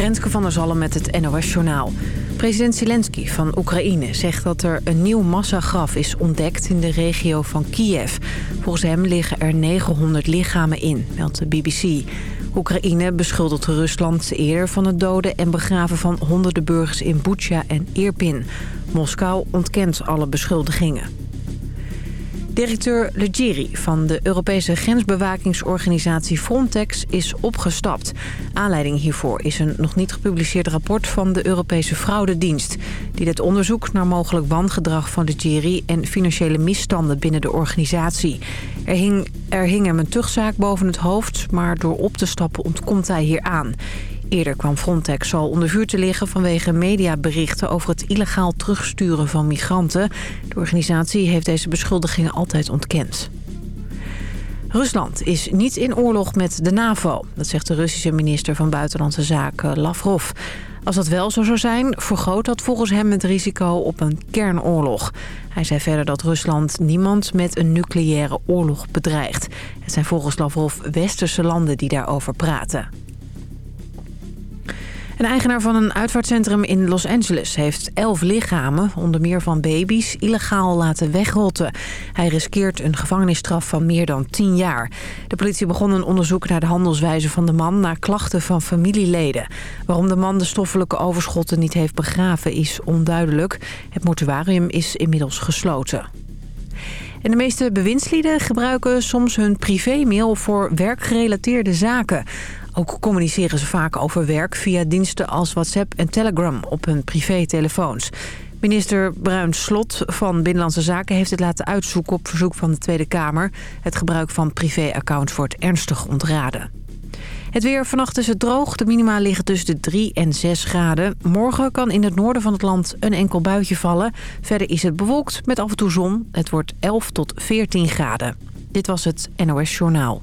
Renske van der Zalm met het NOS-journaal. President Zelensky van Oekraïne zegt dat er een nieuw massagraf is ontdekt in de regio van Kiev. Volgens hem liggen er 900 lichamen in, meldt de BBC. Oekraïne beschuldigt Rusland eerder van het doden en begraven van honderden burgers in Bucha en Irpin. Moskou ontkent alle beschuldigingen. Directeur Leggeri van de Europese grensbewakingsorganisatie Frontex is opgestapt. Aanleiding hiervoor is een nog niet gepubliceerd rapport van de Europese Fraudedienst... die het onderzoek naar mogelijk wangedrag van Leggeri en financiële misstanden binnen de organisatie. Er hing, er hing hem een tuchtzaak boven het hoofd, maar door op te stappen ontkomt hij hier aan. Eerder kwam Frontex al onder vuur te liggen vanwege mediaberichten over het illegaal terugsturen van migranten. De organisatie heeft deze beschuldigingen altijd ontkend. Rusland is niet in oorlog met de NAVO. Dat zegt de Russische minister van Buitenlandse Zaken Lavrov. Als dat wel zo zou zijn, vergroot dat volgens hem het risico op een kernoorlog. Hij zei verder dat Rusland niemand met een nucleaire oorlog bedreigt. Het zijn volgens Lavrov westerse landen die daarover praten. Een eigenaar van een uitvaartcentrum in Los Angeles heeft elf lichamen, onder meer van baby's, illegaal laten wegrotten. Hij riskeert een gevangenisstraf van meer dan 10 jaar. De politie begon een onderzoek naar de handelswijze van de man naar klachten van familieleden. Waarom de man de stoffelijke overschotten niet heeft begraven is onduidelijk. Het mortuarium is inmiddels gesloten. En de meeste bewindslieden gebruiken soms hun privémail voor werkgerelateerde zaken. Ook communiceren ze vaak over werk via diensten als WhatsApp en Telegram op hun privételefoons. Minister Bruin Slot van Binnenlandse Zaken heeft het laten uitzoeken op verzoek van de Tweede Kamer. Het gebruik van privéaccounts wordt ernstig ontraden. Het weer vannacht is het droog. De minima liggen tussen de 3 en 6 graden. Morgen kan in het noorden van het land een enkel buitje vallen. Verder is het bewolkt met af en toe zon. Het wordt 11 tot 14 graden. Dit was het NOS Journaal.